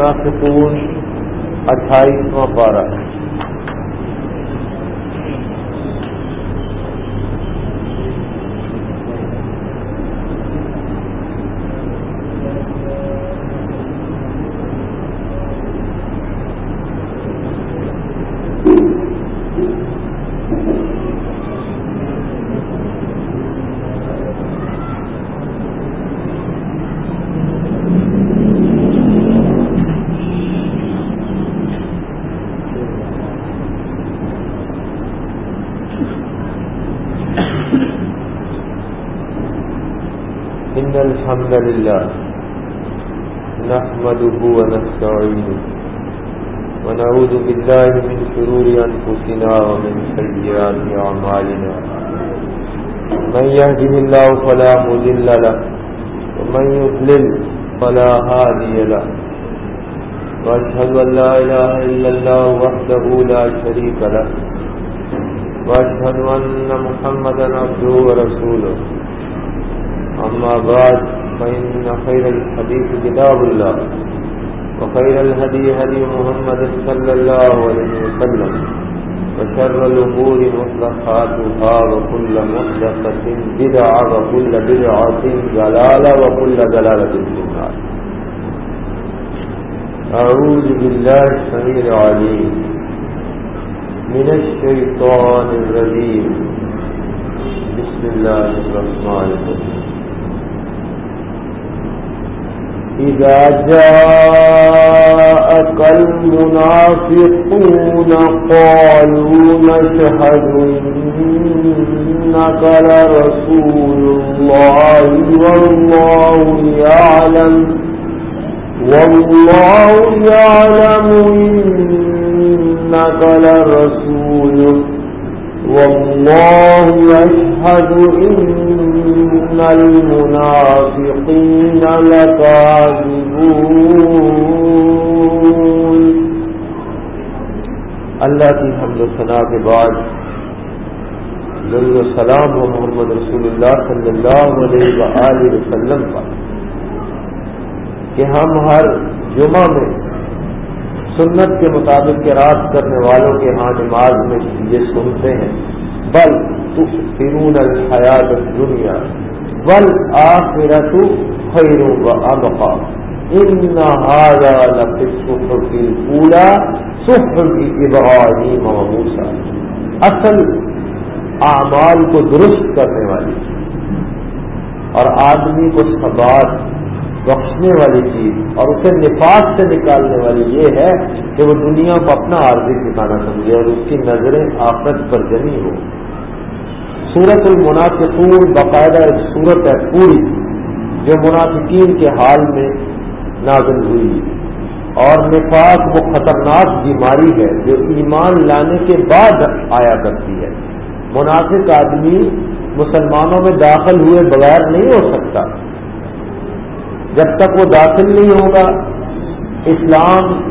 المنافقون اٹھائیسواں پارہ إن الحمد لله نحمده ونستعينه ونعوذ بالله من شرور أنفسنا ومن سيئات أعمالنا من يهده الله فلا مذل له ومن يضلل فلا هادي له وأشهد أن لا إله إلا الله وحده لا شريك له وأشهد أن محمدا عبده ورسوله. أما بعد فإن خير الحديث كتاب الله وخير الهدي هدي محمد صلى الله عليه وسلم وشر الأمور محدثاتها وكل محدثة بدعة وكل بدعة ضلالة وكل ضلالة في النار. أعوذ بالله السميع العليم من الشيطان الرجيم. بسم الله الرحمن الرحيم. إذا جاءك المنافقون قالوا نشهد إنك لرسول الله والله يعلم والله يعلم إنك لرسوله والله يشهد إن المنافقين لكاذبون اللہ کی حمد و ثناء کے بعد ضرور السلام و محمد رسول اللہ صلی اللہ علیہ وآلہ وسلم کا کہ ہم ہر جمعہ میں سنت کے مطابق کے رات کرنے والوں کے ہاں نماز میں یہ سنتے ہیں۔ بل تفرون الحیات دنیا بل آخرت خیر و ابقا ان هذا لفی الصحف الاولى صحف ابراہیم و موسیٰ اصل اعمال کو درست کرنے والی اور آدمی کو ثبات بخشنے والی چیز اور اسے نفاذ سے نکالنے والی یہ ہے کہ وہ دنیا کو اپنا عارضی ٹھکانا سمجھے اور اس کی نظریں آفت پر جمی ہو سورت المنافقون باقاعدہ ایک صورت ہے پوری، جو منافقین کے حال میں نازل ہوئی۔ اور نفاق وہ خطرناک بیماری ہے جو ایمان لانے کے بعد آیا کرتی ہے۔ منافق آدمی مسلمانوں میں داخل ہوئے بغیر نہیں ہو سکتا۔ جب تک وہ داخل نہیں ہوگا، اسلام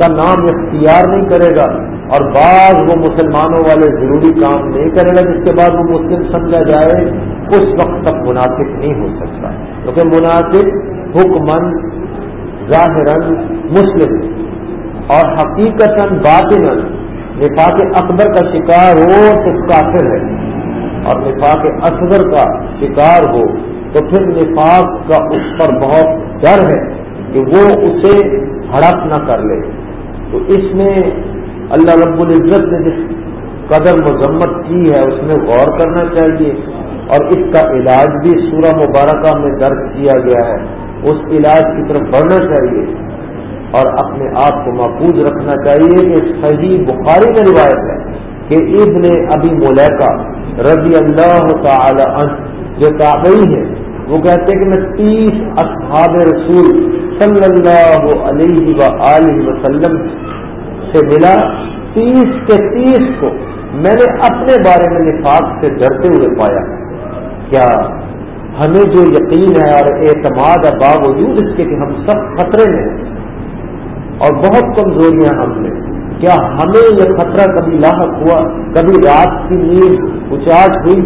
کا نام اختیار نہیں کرے گا۔ اور بعض وہ مسلمانوں والے ضروری کام نہیں کرے گا جس کے بعد وہ مسلم سمجھا جائے، اس وقت تک مناسب نہیں ہو سکتا۔ کیونکہ مناسب حکمن ظاہر مسلم، اور حقیقت باطن نفاق اکبر کا شکار ہو تو کافر ہے۔ اور نفاق اصغر کا شکار ہو تو پھر نفاق کا اس پر بہت ڈر ہے کہ وہ اسے ہڑپ نہ کر لے۔ تو اس میں اللہ رب العزت نے جس قدر مذمت کی ہے، اس میں غور کرنا چاہیے۔ اور اس کا علاج بھی سورہ مبارکہ میں درج کیا گیا ہے۔ اس علاج کی طرف بڑھنا چاہیے۔ اور اپنے آپ کو محفوظ رکھنا چاہیے کہ صحیح بخاری میں روایت ہے کہ ابن ابی ملیکا رضی اللہ تعالی عنہ جو تابعی ہے وہ کہتے ہیں کہ میں تیس اصحاب رسول صلی اللہ علیہ و وسلم سے ملا تیس کے تیس کو میں نے اپنے بارے میں نفاق سے ڈرتے ہوئے پایا۔ کیا ہمیں جو یقین ہے اور اعتماد ہے باوجود اس کے کہ ہم سب خطرے میں ہیں اور بہت کمزوریاں ہم نے کیا ہمیں یہ خطرہ کبھی لاحق ہوا؟ کبھی رات کی نیند اچاٹ ہوئی؟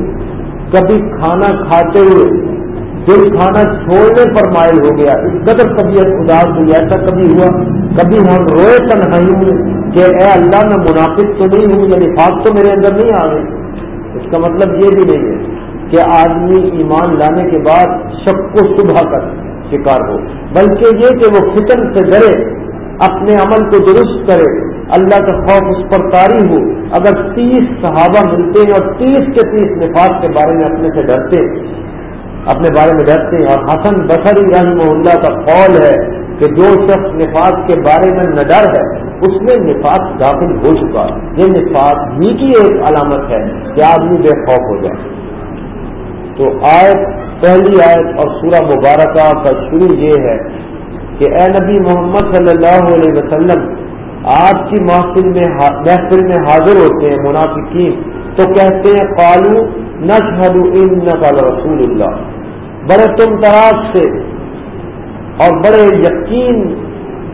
کبھی کھانا کھاتے ہوئے دل کھانا چھوڑنے پر مائل ہو گیا اس قدر طبیعت اداس ہوئی، ایسا کبھی ہوا؟ کبھی ہم روئے تنہائی ہوں کہ اے اللہ میں منافق تو نہیں ہوں یعنی فاق تو میرے اندر نہیں آ گئی اس کا مطلب یہ بھی نہیں ہے کہ آدمی ایمان لانے کے بعد شک کو صبح کر شکار ہو، بلکہ یہ کہ وہ فتن سے ڈرے، اپنے عمل کو درست کرے۔ اللہ کا خوف اس پر تاری ہو۔ اگر تیس صحابہ ملتے ہیں اور تیس کے تیس نفاذ کے بارے میں اپنے سے ڈرتے اپنے بارے میں ڈرتے ہیں۔ اور حسن بصری رحمہ اللہ کا قول ہے کہ جو شخص نفاذ کے بارے میں نہ ڈر ہے، اس میں نفاذ داخل ہو چکا یہ نفاذ ہی کی ایک علامت ہے کہ آدمی بے خوف ہو جائے۔ تو آیت، پہلی آیت اور سورہ مبارکہ کا شروع یہ ہے کہ اے نبی محمد صلی اللہ علیہ وسلم، آپ کی محفل میں محفل میں حاضر ہوتے ہیں، منافقین، تو کہتے ہیں، قالو نشہد انکا رسول اللہ۔ بڑے تم تراز سے اور بڑے یقین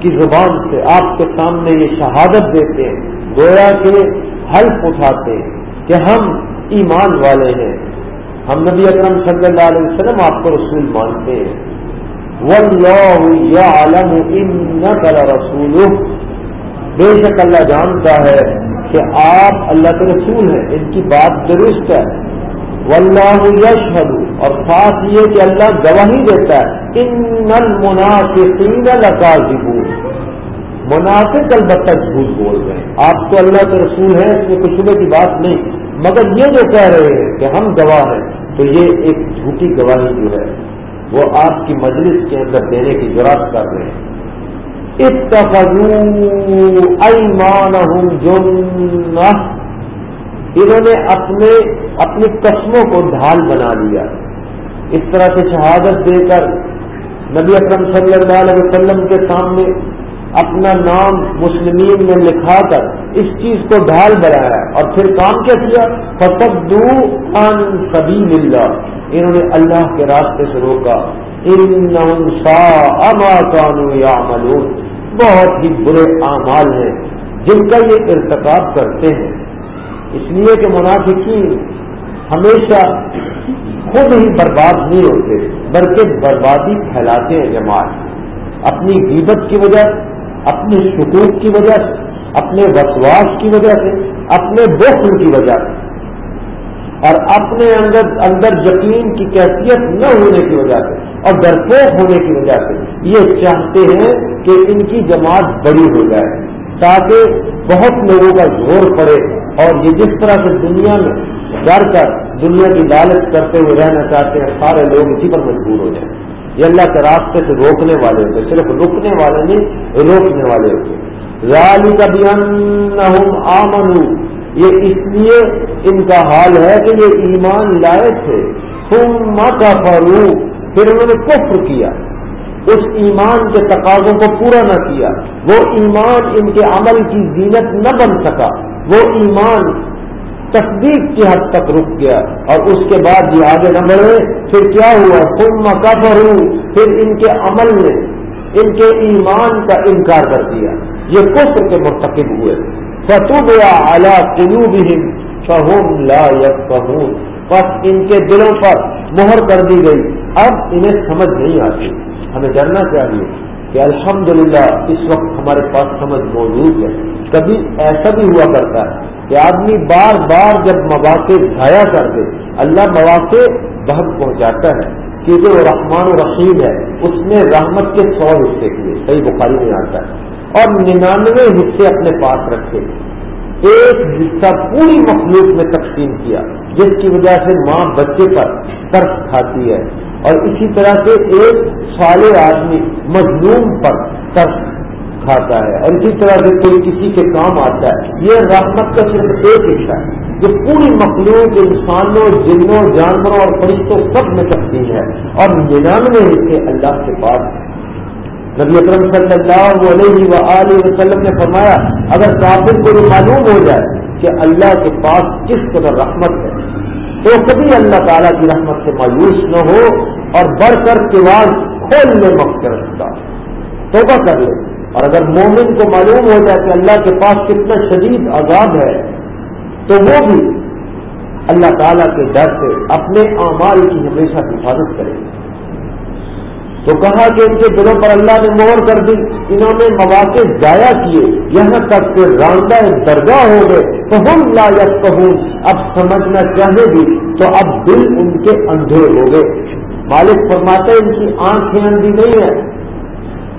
کی زبان سے آپ کے سامنے یہ شہادت دیتے ہیں، گویا کے حلف اٹھاتے ہیں کہ ہم ایمان والے ہیں۔ ہم نبی اکرم صلی اللہ علیہ وسلم آپ کو رسول مانتے ہیں۔ عالم ان رسول بے شک اللہ جانتا ہے کہ آپ اللہ کے رسول ہیں، ان کی بات درست ہے۔ واللہ یشہد۔ اور ساتھ یہ کہ اللہ گواہی دیتا ہے ان المنافقین لکاذبون منافق البتہ جھوٹ بول رہے ہیں۔ آپ تو اللہ کے رسول ہیں، اس میں کچھ صبح کی بات نہیں۔ مگر یہ جو کہہ رہے ہیں کہ ہم گواہ ہیں، تو یہ ایک جھوٹی گواہی جو ہے، وہ آپ کی مجلس کے اندر دینے کی ضرورت کر رہے ہیں۔ اتخذوا ایمانہم جنہ انہوں نے اپنے، اپنی قسموں کو ڈھال بنا لیا۔ اس طرح سے شہادت دے کر نبی اکرم صلی اللہ علیہ وسلم کے سامنے اپنا نام مسلمین میں لکھا کر اس چیز کو ڈھال بنایا اور پھر کام کیا کیا؟ فتب دو ان سبھی ملا انہوں نے اللہ کے راستے سے روکا۔ ان اما کانو یا بہت ہی برے اعمال ہیں جن کا یہ ارتکاب کرتے ہیں۔ اس لیے کہ منافقین ہمیشہ خود ہی برباد نہیں ہوتے، بلکہ بربادی پھیلاتے ہیں جماعت۔ اپنی غیبت کی وجہ، اپنی شکوک کی وجہ سے اپنے وسواس کی وجہ سے، اپنے بخل کی وجہ سے۔ اور اپنے اندر اندر یقین کی کیفیت نہ ہونے کی وجہ سے، اور درپوک ہونے کی وجہ سے۔ یہ چاہتے ہیں کہ ان کی جماعت بڑی ہو جائے، تاکہ بہت لوگوں کا زور پڑے۔ اور یہ جس طرح سے دنیا میں ڈر کر دنیا کی لالچ کرتے ہوئے رہنا چاہتے ہیں، سارے لوگ اسی پر مجبور ہو جائیں۔ یہ اللہ کے راستے سے روکنے والے ہوتے صرف رکنے والے نہیں، روکنے والے ہوتے رالی کا بھی آمن یہ اس لیے ان کا حال ہے کہ یہ ایمان لائے تھے۔ تم کا پھر انہوں نے کفر کیا۔ اس ایمان کے تقاضوں کو پورا نہ کیا۔ وہ ایمان ان کے عمل کی زینت نہ بن سکا۔ وہ ایمان تصدیق کی حد تک رک گیا اور اس کے بعد یہ آگے نہ بڑھے، پھر کیا ہوا؟ تم مکفر ہوں پھر ان کے عمل نے ان کے ایمان کا انکار کر دیا۔ یہ کفر کے مرتکب ہوئے۔ فتوب یا اعلیٰ قلو فہم لا یفقہون۔ بس ان کے دلوں پر مہر کر دی گئی۔ اب انہیں سمجھ نہیں آتی۔ ہمیں جاننا چاہیے۔ کہ الحمدللہ اس وقت ہمارے پاس سمجھ موجود ہے۔ کبھی ایسا بھی ہوا کرتا ہے کہ آدمی بار بار جب مواقع ضائع کر دے، اللہ مواقع بہت پہنچاتا ہے کیونکہ وہ رحمان و رحیم ہے، اس نے رحمت کے سو حصے کیے صحیح بخاری میں آتا ہے۔ اور ننانوے حصے اپنے پاس رکھے۔ ایک حصہ پوری مخلوق میں تقسیم کیا، جس کی وجہ سے ماں بچے پر ترس کھاتی ہے۔ اور اسی طرح سے ایک سالے آدمی مظلوم پر ترس کھاتا ہے اور اسی طرح سے کوئی کسی کے کام آتا ہے۔ یہ رحمت کا صرف ایک حصہ ہے جو پوری مخلوق، انسانوں، جنوں، جانوروں اور فرشتوں سب میں تقسیم ہے۔ اور ننانوے حصے اللہ کے پاس نبی اکرم صلی اللہ علیہ و وسلم نے فرمایا، اگر کافر کو یہ معلوم ہو جائے کہ اللہ کے پاس کس قدر رحمت ہے، تو کبھی اللہ تعالیٰ کی رحمت سے مایوس نہ ہو۔ اور بڑھ کر کھول کھولنے وقت رکھتا توبہ کر لے۔ اور اگر مومن کو معلوم ہو جائے کہ اللہ کے پاس کتنا شدید آزاد ہے، تو وہ بھی اللہ تعالیٰ کے ڈر سے اپنے اعمال کی ہمیشہ حفاظت کرے۔ تو کہا کہ ان کے دلوں پر اللہ نے مہر کر دی، انہوں نے مواقع ضائع کیے۔ یہاں تک کہ راندہ درگاہ ہو گئے۔ تو ہم لا کہوں اب سمجھنا چاہے بھی تو اب دل ان کے اندھے ہو گئے۔ مالک فرماتے ان کی آنکھیں اندھی نہیں ہیں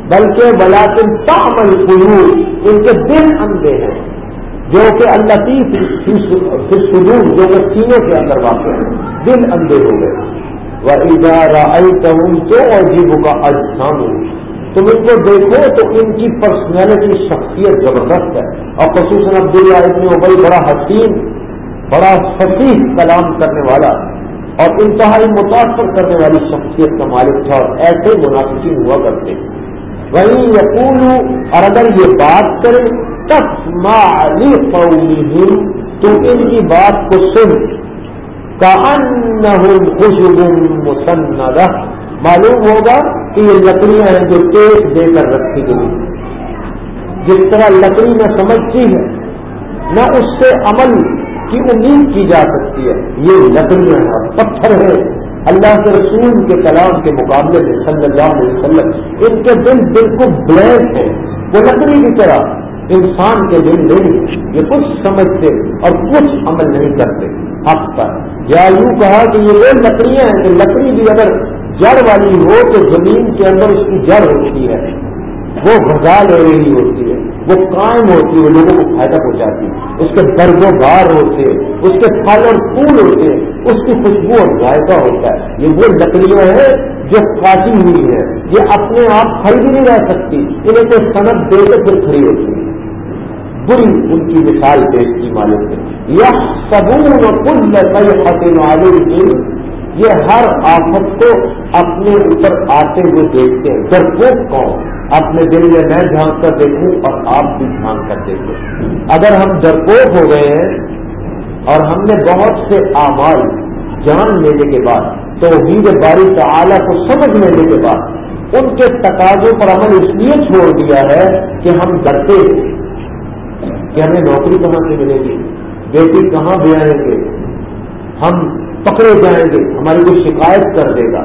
بلکہ بلاکن تامل قلوب، ان کے دل اندھے ہیں، جو کہ اللہ پھر سدور جو کہ سینے کے اندر واقع ہیں، دل اندھے ہو گئے۔ وہ ادارہ تو عجیب کا اجسام تم ان کو دیکھو تو ان کی پرسنالٹی شخصیت زبردست ہے۔ اور خصوصاً عبداللہ ابن ابئی بڑا حسین، بڑا فصیح کلام کرنے والا۔ اور انتہائی متاثر کرنے والی شخصیت کا مالک تھا اور ایسے منافقین ہوا کرتے وہیں یقول اور اگر یہ بات کریں قومی تو ان کی بات کو سن۔ خوشبو مسندہ معلوم ہوگا کہ یہ لکڑیاں ہیں جو ٹیک دے کر رکھی گئی جس طرح لکڑی میں سمجھتی ہے، نہ اس سے عمل کی امید کی جا سکتی ہے؟ یہ لکڑیاں ہیں پتھر ہیں اللہ کے رسول کے کلام کے مقابلے میں صلی اللہ علیہ وسلم ان کے دل بالکل بلیک ہیں۔ وہ لکڑی کی طرح انسان کے دل نہیں یہ کچھ سمجھتے اور کچھ عمل نہیں کرتے۔ حق پر۔ یا یوں کہا کہ یہ وہ لکڑیاں ہیں کہ لکڑی بھی اگر جڑ والی ہو تو زمین کے اندر اس کی جڑ ہوتی ہے۔ وہ غذا لے رہی ہوتی ہے۔ وہ قائم ہوتی ہے، لوگوں کو فائدہ پہنچاتی ہے۔ اس کے درد و بار ہوتے ہیں، اس کے پھل اور پھول ہوتے ہیں، اس کی خوشبو اور ذائقہ ہوتا ہے۔ یہ وہ لکڑیاں ہیں جو کاٹی ہوئی ہیں۔ یہ اپنے آپ کھڑی بھی نہیں رہ سکتی۔ انہیں کوئی صنعت دے کے پھر کھڑی ہوتی ہے بری ان کی مثال پیش کی مالک نے۔ یہ سبون کل حسین عالم یہ ہر آفت کو اپنے اوپر آتے ہوئے دیکھتے ہیں۔ ڈرپوک کون؟ اپنے دل میں میں جھانک کر دیکھوں اور آپ بھی جھانک کر دیکھیں۔ اگر ہم ڈرپوک ہو گئے ہیں اور ہم نے بہت سے اعمال جان لینے کے بعد، توحید باری تعالیٰ کو سمجھ لینے کے بعد، ان کے تقاضوں پر عمل اس لیے چھوڑ دیا ہے کہ ہم ڈرتے ہیں کہ ہمیں نوکری کہاں سے ملے گی؟ بیٹی کہاں بھی آئیں گے؟ ہم پکڑے جائیں گے، ہماری کوئی شکایت کر دے گا۔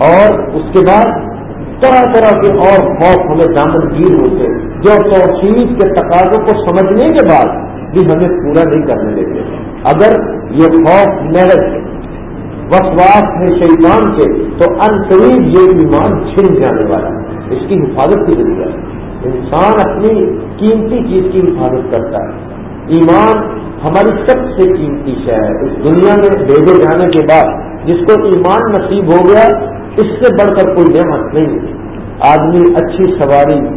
اور اس کے بعد طرح طرح کے اور خوف ہمیں دامن گیر ہوتے جو توحید کے تقاضوں کو سمجھنے کے بعد بھی ہمیں پورا نہیں کرنے دیتے۔ اگر یہ خوف محض وسواس ہے شیطان کے، تو ان قریب یہ ایمان چھن جانے والا۔ ہے اس کی حفاظت کی ضرورت ہے۔ انسان اپنی قیمتی چیز کی حفاظت کرتا ہے۔ ایمان ہماری سب سے قیمتی شہ ہے۔ اس دنیا میں بھیجے جانے کے بعد جس کو ایمان نصیب ہو گیا اس سے بڑھ کر کوئی نعمت نہیں۔ آدمی اچھی سواری،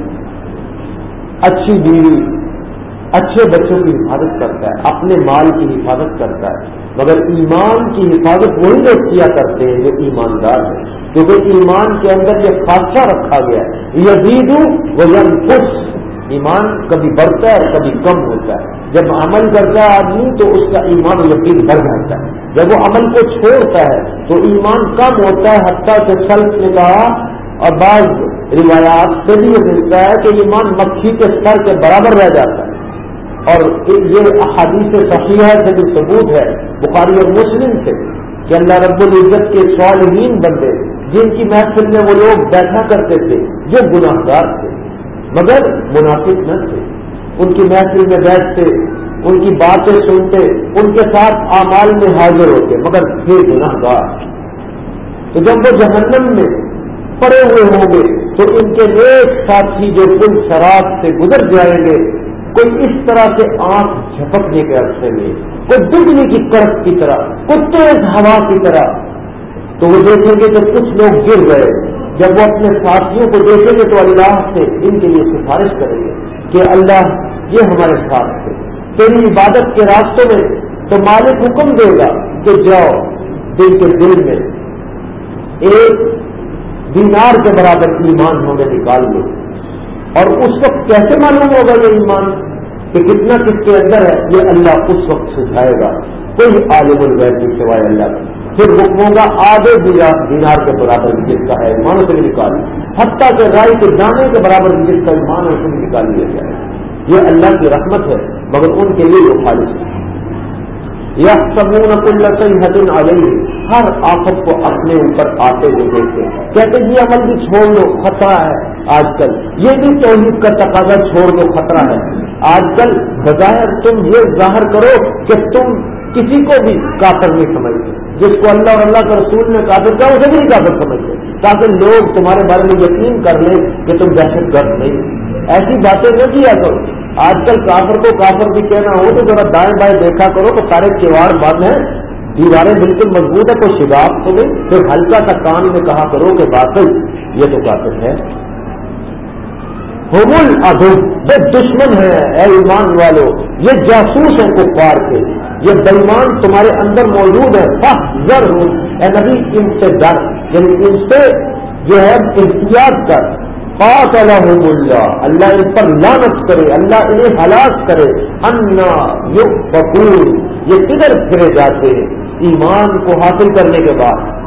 اچھی بیوی، اچھے بچوں کی حفاظت کرتا ہے، اپنے مال کی حفاظت کرتا ہے۔ مگر ایمان کی حفاظت وہی لوگ کیا کرتے ہیں جو ایماندار ہیں۔ کیونکہ ایمان کے اندر یہ خاصہ رکھا گیا ہے۔ یزید وزن خوش ایمان کبھی بڑھتا ہے، کبھی کم ہوتا ہے۔ جب عمل کرتا ہے آدمی تو اس کا ایمان یقین بڑھ جاتا ہے۔ جب وہ عمل کو چھوڑتا ہے تو ایمان کم ہوتا ہے، حتیٰ سے سلف نے کہا، اور بعض روایات سے بھی یہ ملتا ہے کہ ایمان مکھی کے سر کے برابر رہ جاتا ہے۔ اور یہ احادیث صحیحہ سے بھی ثبوت ہے، بخاری اور مسلم سے، کہ اللہ رب العزت کے صالحین بندے، جن کی محفل میں وہ لوگ بیٹھا کرتے تھے جو گناہ گار تھے۔ مگر مناسب نہ تھے۔ ان کی محفل میں بیٹھتے ان کی باتیں سنتے، ان کے ساتھ اعمال میں حاضر ہوتے، مگر پھر گناہ گار تو جب وہ جہنم میں پڑے ہوئے ہوں گے، تو ان کے ایک ساتھی جو کل شراب سے گزر جائیں گے، کوئی اس طرح سے آنکھ جھپکنے کے عرصے میں، کوئی بجلی کی کڑک کی طرح، کوئی تیز ہوا کی طرح۔ تو وہ دیکھیں گے کہ کچھ لوگ گر گئے۔ جب وہ اپنے ساتھیوں کو دیکھیں گے تو اللہ سے ان کے لیے سفارش کریں گے کہ اللہ یہ ہمارے ساتھ تھے تیری عبادت کے راستوں میں تو مالک حکم دے گا کہ جاؤ، دل کے دل میں۔ ایک دینار کے برابر ایمان ہمیں نکال لو۔ اور اس وقت کیسے معلوم ہوگا یہ ایمان کہ کتنا کس کے اندر ہے؟ یہ اللہ اس وقت سکھائے گا۔ کوئی عالم الغیر کی سوائے اللہ۔ کا پھر حکموں کا آدھے دینار کے برابر جس کا ہے، ایمان سے نکال۔ حتیٰ کے رائے کے جانے کے برابر جس کا ایمان اسے نکال لیا جائے۔ یہ اللہ کی رحمت ہے۔ مگر ان کے لیے وہ خالص ہے۔ یا سب کل حسن علیہ، ہر آفت کو اپنے اوپر آتے ہوئے دیکھتے کہتے یہ عمل بھی چھوڑ دو، خطرہ ہے۔ آج کل یہ بھی توحید کا تقاضا چھوڑ دو، خطرہ ہے۔ آج کل بظاہر تم یہ ظاہر کرو کہ تم کسی کو بھی کافر نہیں سمجھتے۔ جس کو اللہ اور اللہ کا رسول نے کافر کیا، اسے بھی نہیں کافر سمجھتے۔ تاکہ لوگ تمہارے بارے میں یقین کر لیں کہ تم دہشت گرد نہیں۔ ایسی باتیں نہ کیا کرو۔ آج کل کافر کو کافر بھی کہنا ہو تو ذرا دائیں بائیں دیکھا کرو تو سارے کیواڑ بند ہیں، دیواریں بالکل مضبوط ہے کوئی شباب تو نہیں، پھر ہلکا سا کان میں کہا کرو کہ باطل، یہ تو کافر ہے حمل ادب یہ دشمن ہے اے ایمان والو، یہ جاسوس ہے کفار کے۔ یہ بےمان تمہارے اندر موجود ہے زر ہوں اے نبی، ان سے ڈر یعنی ان سے جو ہے احتیاط کر۔ اللہ۔ اللہ ان پر لانت کرے، اللہ انہیں ہلاک کرے۔ انا یو بکور یہ کدھر پھرے جاتے ہیں؟ ایمان کو حاصل کرنے کے بعد۔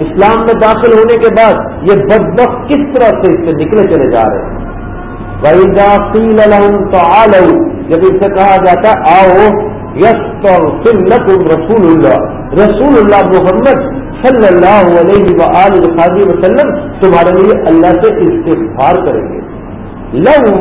اسلام میں داخل ہونے کے بعد یہ بد کس طرح سے اس سے نکلے چلے جا رہے ہیں؟ تو جب اس سے کہا جاتا ہے، آؤ یس تو رسول اللہ رسول اللہ محمد صلی اللہ علیہ وآلہ وسلم تمہارے لیے اللہ سے استغفار کریں گے۔ لو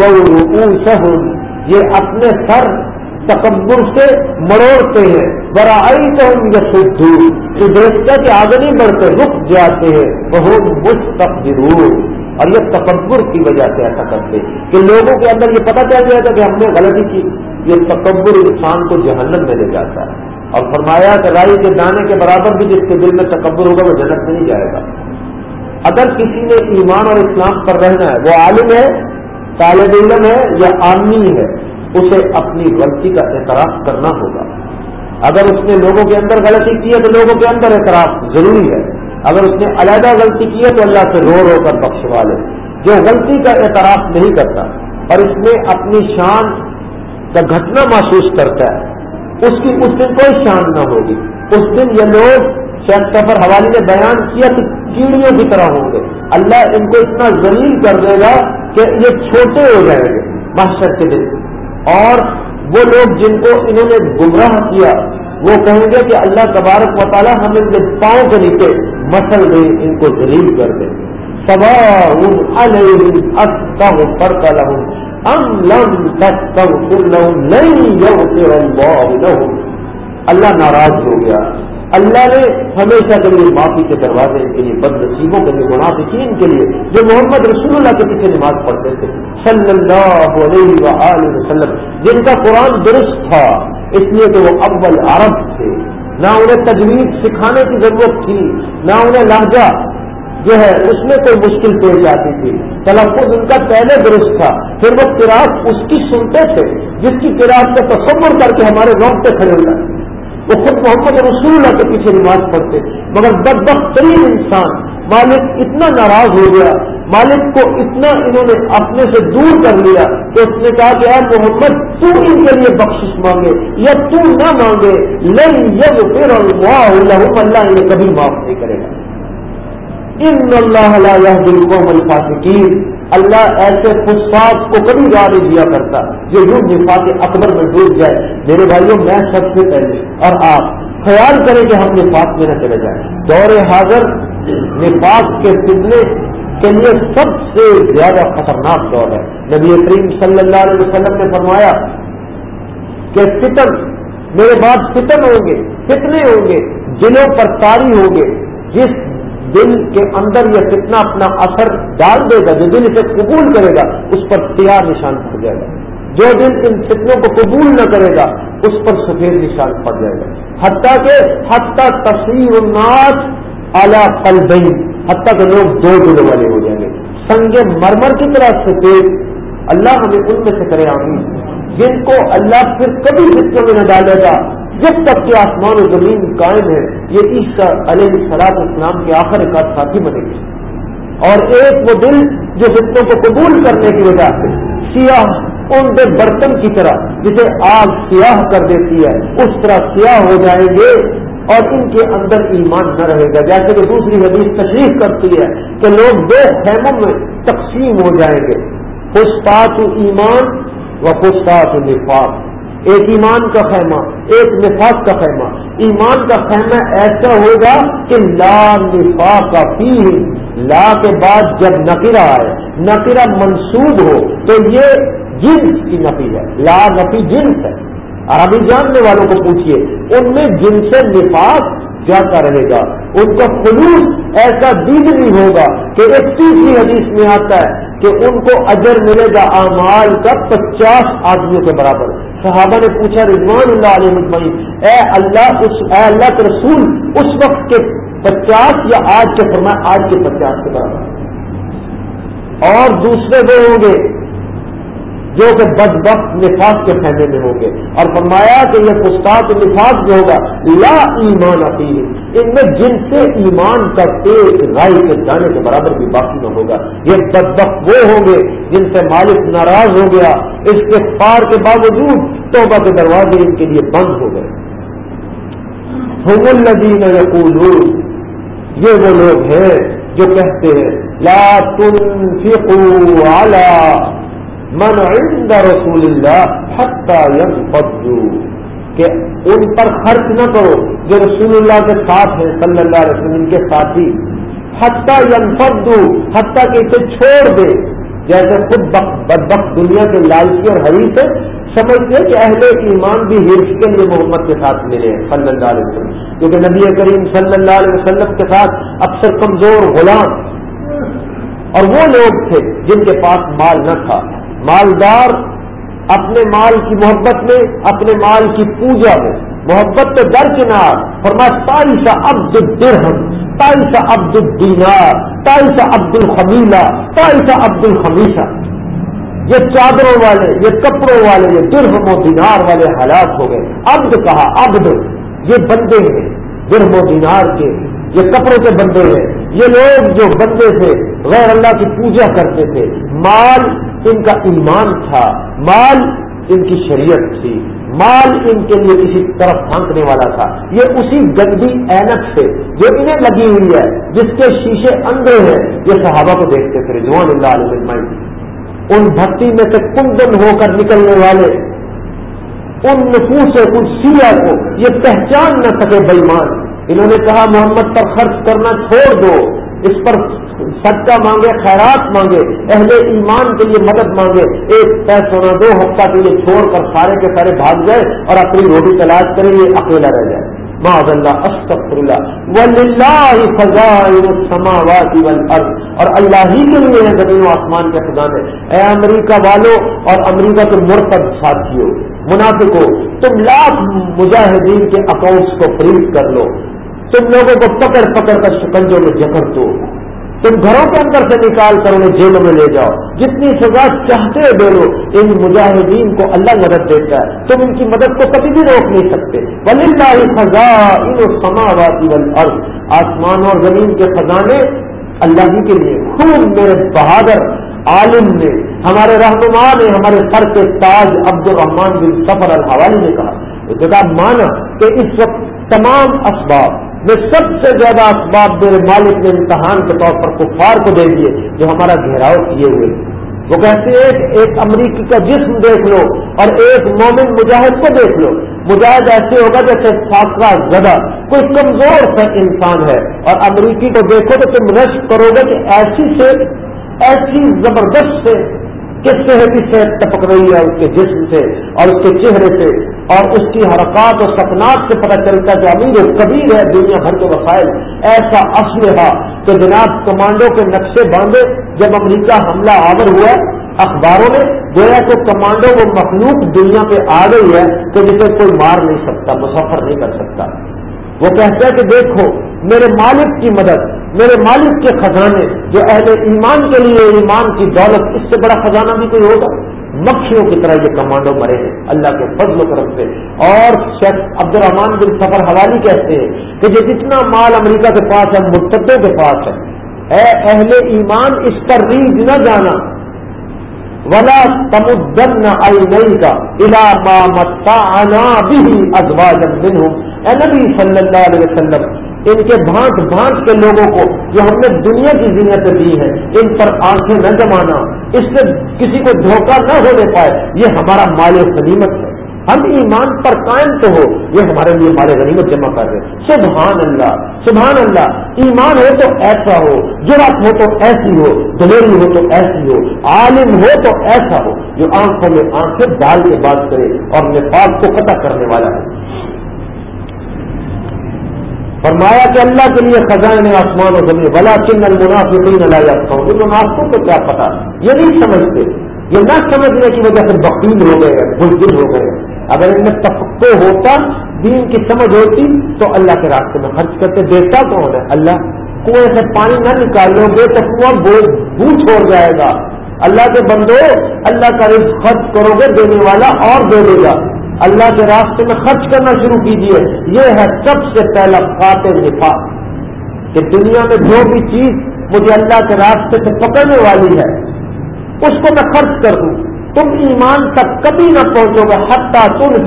یہ اپنے سر تکبر سے مروڑتے ہیں۔ برائی تو ہم یہ دور تو دیکھتا کہ آگے نہیں بڑھتے رک جاتے ہیں۔ بہت مستقبر اور یہ تکبر کی وجہ سے ایسا کرتے کہ لوگوں کے اندر یہ پتہ چل جائے گا کہ ہم نے غلطی کی۔ یہ تکبر انسان کو جہنم میں لے جاتا ہے۔ اور فرمایا کہ رائی کے دانے کے برابر بھی جس کے دل میں تکبر ہوگا وہ جنت میں نہیں جائے گا۔ اگر کسی نے ایمان اور اسلام پر رہنا ہے، وہ عالم ہے، طالب علم ہے یا عامی ہے، اسے اپنی غلطی کا اعتراف کرنا ہوگا۔ اگر اس نے لوگوں کے اندر غلطی کی ہے تو لوگوں کے اندر اعتراف ضروری ہے۔ اگر اس نے علیحدہ غلطی کی ہے تو اللہ سے رو رو کر بخشوا لے جو غلطی کا اعتراف نہیں کرتا اور اس میں اپنی شان کا گھٹنا محسوس کرتا ہے اس کی اس دن کوئی شان نہ ہوگی۔ اس دن یہ لوگ شیخ سفر حوالی نے بیان کیا کہ کیڑیوں کی طرح ہوں گے۔ اللہ ان کو اتنا ذلیل کر دے گا کہ یہ چھوٹے ہو جائیں گے محشر کے دن۔ اور وہ لوگ جن کو انہوں نے گمراہ کیا، وہ کہیں گے کہ اللہ تبارک و تعالیٰ ہم ان کے پاؤں کے نیچے مسل دیں، ان کو ذلیل کر دیں۔ سبا پر کا لہوں اللہ ناراض ہو گیا۔ اللہ نے ہمیشہ کے لیے معافی کے دروازے کے لیے بد نصیبوں کے لیے، منافقین کے لیے، جو محمد رسول اللہ کے پیچھے نماز پڑھتے تھے صلی اللہ علیہ وآلہ وسلم، جن کا قرآن درست تھا، اس لیے کہ وہ اول عرب تھے۔ نہ انہیں تجویز سکھانے کی ضرورت تھی، نہ انہیں لہجہ جو ہے اس میں کوئی مشکل پیش آتی تھی۔ تلفظ ان کا پہلے درست تھا۔ پھر وہ کراط اس کی سنتے تھے، جس کی کراط کا تصور کر کے ہمارے روپ پہ کھڑے ہوتا وہ خود محمد رسول اللہ کے پیچھے نماز پڑھتے مگر بدبخت ترین انسان مالک اتنا ناراض ہو گیا، مالک کو اتنا انہوں نے اپنے سے دور کر لیا کہ اس نے کہا کہ آپ محمد، تو ان کے لیے بخشش مانگے یا تو نہ مانگے، لن یب پھر اللہ اللہ انہیں کبھی معاف نہیں کرے گا۔ ان اللہ القوم الفاسقین۔ اللہ ایسے فساد کو کبھی راہ نہیں دیا کرتا جو یوں نفاق اکبر میں ڈوب جائے۔ میرے بھائیوں، میں سب سے پہلے اور آپ خیال کریں کہ ہم نفاق میں نہ چلے جائیں۔ دور حاضر، نفاق کے فتنے کے لیے سب سے زیادہ خطرناک دور ہے۔ نبی کریم صلی اللہ علیہ وسلم نے فرمایا کہ فتن، میرے بعد فتن ہوں گے، فتنے ہوں گے دلوں پر تاری ہوں گے، جس دل کے اندر یہ کتنا اپنا اثر ڈال دے گا، جو دل اسے قبول کرے گا، اس پر تیار نشان پڑ جائے گا۔ جو دل ان فتنوں کو قبول نہ کرے گا، اس پر سفید نشان پڑ جائے گا۔ حتیٰ کہ، حتیٰ تصویر الناس اعلیٰ قلبین، حتیٰ کہ لوگ دو دل والے ہو جائیں گے۔ سنگ مرمر کی طرح سفید، اللہ ہمیں ان میں سے کرے آمین۔ جن کو اللہ پھر کبھی فتنوں میں نہ ڈالے گا جب تک کہ آسمان و زمین قائم ہے، یہ عیسیٰ علیہ سلاد اسلام کے آخر کا ساتھی بنے گی۔ اور ایک وہ دل جو فتنوں کو قبول کرنے کی وجہ سے سیاہ ان کے برتن کی طرح جسے آگ سیاہ کر دیتی ہے، اس طرح سیاہ ہو جائیں گے اور ان کے اندر ایمان نہ رہے گا۔ جیسے کہ دوسری حدیث تشریف کرتی ہے کہ لوگ دو خیموں میں تقسیم ہو جائیں گے۔ پشتاط ایمان و پشتاط نفاق۔ ایک ایمان کا خیمہ، ایک نفاق کا خیمہ۔ ایمان کا خیمہ ایسا ہوگا کہ لا نفاق کا پی لا کے بعد جب نقیرہ آئے، نقیرہ منسوب ہو، تو یہ جنس کی نفی ہے، لا نفی جنس ہے۔ عربی جاننے والوں کو پوچھیے ان میں جن سے نفاق جاتا رہے گا؟ ان کا خلوص ایسا دید نہیں ہوگا کہ ایک تیسری حدیث میں آتا ہے کہ ان کو اجر ملے گا اعمال کا پچاس آدمیوں کے برابر۔ صحابہ نے پوچھا، رضوان اللہ علیہ مجمعی اے اللہ، اس اے اللہ کے رسول، اس وقت کے پچاس یا آج کے فرمائے آج کے پچاس کے برابر؟ اور دوسرے وہ ہوں گے جو کہ بد وقت نفاق کے خیمے میں ہوں گے۔ اور فرمایا کہ یہ پستاد نفاق جو ہوگا، لا ایمان عقیل ان میں جن سے ایمان کا ایک رائے کے جانے کے برابر بھی باقی نہ ہوگا۔ یہ بد وقت وہ ہوں گے جن سے مالک ناراض ہو گیا۔ اس کے پار کے باوجود توبہ کے دروازے ان کے لیے بند ہو گئے۔ حم الدین یہ وہ لوگ ہیں جو کہتے ہیں، لا تنفقوا على من عند رسول اللہ حتى ينفضوا، کہ ان پر خرچ نہ کرو، جو رسول اللہ کے ساتھ ہیں، صلی اللہ علیہ وسلم کے ساتھی۔ حتیٰ ينفضوا حتیٰ کہ اسے چھوڑ دے۔ جیسے خود بدبخت دنیا کے لالچی اور حریف ہے سمجھتے کہ اہل ایمان بھی ہرش کے لیے محمد کے ساتھ ملے صلی اللہ علیہ وسلم۔ کیونکہ نبی کریم صلی اللہ علیہ وسلم کے ساتھ اکثر کمزور غلام۔ اور وہ لوگ تھے جن کے پاس مال نہ تھا۔ مالدار اپنے مال کی محبت میں، اپنے مال کی پوجا میں۔ محبت کے درکنار فرما تائشہ عبد الدرہم، تائشہ عبد الدینار، تائشہ عبد الخمیلہ، تائشہ عبد الخمیشہ۔ یہ چادروں والے، یہ کپڑوں والے، یہ درہم و دینار والے حالات ہو گئے۔ عبد کہا، عبد، یہ بندے ہیں، درہم و دینار کے۔ یہ کپڑوں کے بندے ہیں۔ یہ لوگ جو بندے تھے، غیر اللہ کی پوجا کرتے تھے۔ مال ان کا ایمان تھا، مال ان کی شریعت تھی، مال ان کے لیے کسی طرف پھانکنے والا تھا۔ یہ اسی گندی اینک سے جو انہیں لگی ہوئی ہے، جس کے شیشے اندھے ہیں، یہ صحابہ کو دیکھتے تھے، رضوان اللہ علیہ ان بھکتی میں سے کندن ہو کر نکلنے والے، ان نفوس سے ان سیا کو یہ پہچان نہ سکے بےمان انہوں نے کہا، محمد پر خرچ کرنا چھوڑ دو، اس پر صدقہ مانگے، خیرات مانگے، اہل ایمان کے لیے مدد مانگے، ایک پیسہ نہ دو، ہفتہ کے لیے چھوڑ کر سارے کے سارے بھاگ جائے اور اپنی روٹی تلاش کریں، یہ اکیلا رہ جائے۔ معذ اللہ استغفر اللہ وللہ فضائل السماوات والارض اور اللہ ہی کے لیے ہے زمین و آسمان کے خزانے۔ اے امریکہ والوں اور امریکہ کے مرتب ساتھیوں منافقوں تم لاکھ مجاہدین کے اکاؤنٹس کو فریز کر لو۔ تم لوگوں کو پکڑ پکڑ کر شکنجوں میں جکڑ دو۔ تم گھروں کے اندر سے نکال کر انہیں جیلوں میں لے جاؤ۔ جتنی سزا چاہتے دے لو، ان مجاہدین کو اللہ مدد دیتا ہے۔ تم ان کی مدد کو کبھی بھی روک نہیں سکتے۔ ولی اللہ فضا ان سماواتی ارض آسمان اور زمین کے خزانے اللہ ہی کے لیے۔ خوب میرے بہادر عالم نے، ہمارے رہنما نے، ہمارے سر کے تاج عبد الرحمان بن سفر الحوالی نے کہا۔ جگہ مانا کہ اس وقت تمام اسباب میں سب سے زیادہ اسباب میرے مالک نے امتحان کے طور پر کفار کو دے دیے، جو ہمارا گھیراؤ کیے ہوئے وہ کہتے ہیں کہ ایک امریکی کا جسم دیکھ لو اور ایک مومن مجاہد کو دیکھ لو۔ مجاہد ایسے ہوگا جیسے فاصلہ زدہ، کوئی کمزور سا انسان ہے۔ اور امریکی کو دیکھو تو تم رش کرو گے کہ ایسی سے، ایسی زبردست سے کس صحت سے ٹپک رہی ہے اس کے جسم سے اور اس کے چہرے سے اور اس کی حرکات اور سکنات سے پتہ چلتا ہے کہ امیر و کبیر ہے دنیا بھر کے وسائل۔ ایسا اسلحہ کہ جناب کمانڈو کے نقشے باندھے جب امریکہ حملہ آور ہوا اخباروں میں، گویا کہ کمانڈو وہ مخلوق دنیا پہ آ گئی ہے کہ جسے کوئی مار نہیں سکتا، مسافر نہیں کر سکتا۔ وہ کہتا ہے کہ دیکھو میرے مالک کی مدد، میرے مالک کے خزانے، جو اہل ایمان کے لیے ایمان کی دولت، اس سے بڑا خزانہ بھی کوئی ہوگا؟ مکھیوں کی طرح یہ کمانڈو مرے ہیں۔ اللہ کے فضل و طرف سے۔ اور شیخ عبد الرحمان بن سفر حوالی کہتے ہیں کہ یہ جتنا مال امریکہ کے پاس ہے مرتدوں کے پاس ہے۔ اے اہل ایمان، اس پر ریج نہ جانا۔ ولا تمدن عینئی کا علاقہ متعنا بھی ازواج اے نبی صلی اللہ علیہ وسلم ان کے بھانٹ بھانٹ کے لوگوں کو جو ہم نے دنیا کی زینت دی ہے ان پر آنکھیں نہ جمانا، اس سے کسی کو دھوکہ نہ ہونے پائے، یہ ہمارا مال غنیمت ہے۔ ہم ایمان پر قائم تو ہو، یہ ہمارے لیے ہمارے غنیمت جمع کر رہے سبحان اللہ سبحان اللہ، ایمان ہو تو ایسا ہو جرات ہو تو ایسی ہو، دلیری ہو تو ایسی ہو، عالم ہو تو ایسا ہو، جو آنکھوں میں آنکھیں ڈال کے بات کرے اور نفاذ کو قطع کرنے والا ہے۔ فرمایا کہ اللہ کے لیے خزان آسمان و زمین بلا چن المنافقین لا یافقون ان منافقوں کو کیا پتا؟ یہ نہیں سمجھتے۔ یہ نہ سمجھنے کی وجہ سے بقیر ہو گئے بزدل ہو گئے اگر ان میں تفقو ہوتا، دین کی سمجھ ہوتی، تو اللہ کے راستے میں خرچ کرتے۔ دیتا کون ہے؟ اللہ۔ کنویں سے پانی نہ نکالو گے تو کنواں بو چھوڑ جائے گا۔ اللہ کے بندو اللہ کا رزق خرچ کرو گے، دینے والا اور دے دے گا۔ اللہ کے راستے میں خرچ کرنا شروع کیجیے یہ ہے سب سے پہلا قاتل نفاق۔ کہ دنیا میں جو بھی چیز مجھے اللہ کے راستے سے پکڑنے والی ہے، اس کو میں خرچ کر دوں۔ تم ایمان تک کبھی نہ پہنچو گے، حتیٰ تم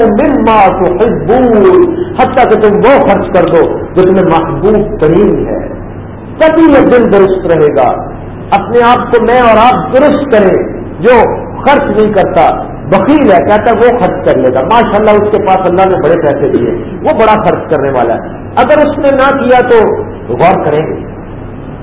مما کو حضبور حتیٰ کہ تم وہ خرچ کر دو جو تمہیں محبوب ترین ہے۔ کبھی یہ دل درست رہے گا۔ اپنے آپ کو میں اور آپ درست کریں، جو خرچ نہیں کرتا۔ بکیل ہے، کہتا ہے وہ خرچ کر لے گا۔ ماشاء اللہ اس کے پاس اللہ نے بڑے پیسے دیے۔ وہ بڑا خرچ کرنے والا ہے۔ اگر اس نے نہ کیا تو غور کریں گے۔